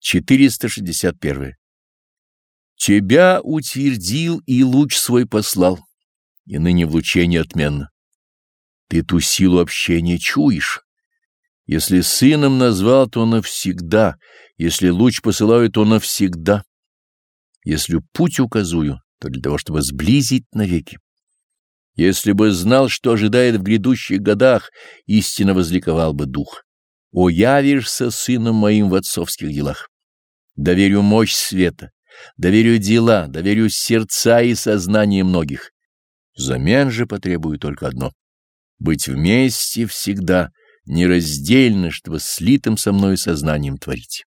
461. Тебя утвердил и луч свой послал, и ныне в лучении отменно. Ты ту силу общения чуешь. Если сыном назвал, то навсегда, если луч посылаю, то навсегда. Если путь указую, то для того, чтобы сблизить навеки. Если бы знал, что ожидает в грядущих годах, истинно возликовал бы дух. О, явишься сыном моим в отцовских делах. Доверю мощь света, доверю дела, доверю сердца и сознание многих. Взамен же потребую только одно — быть вместе всегда, нераздельно, чтобы слитым со мной сознанием творить.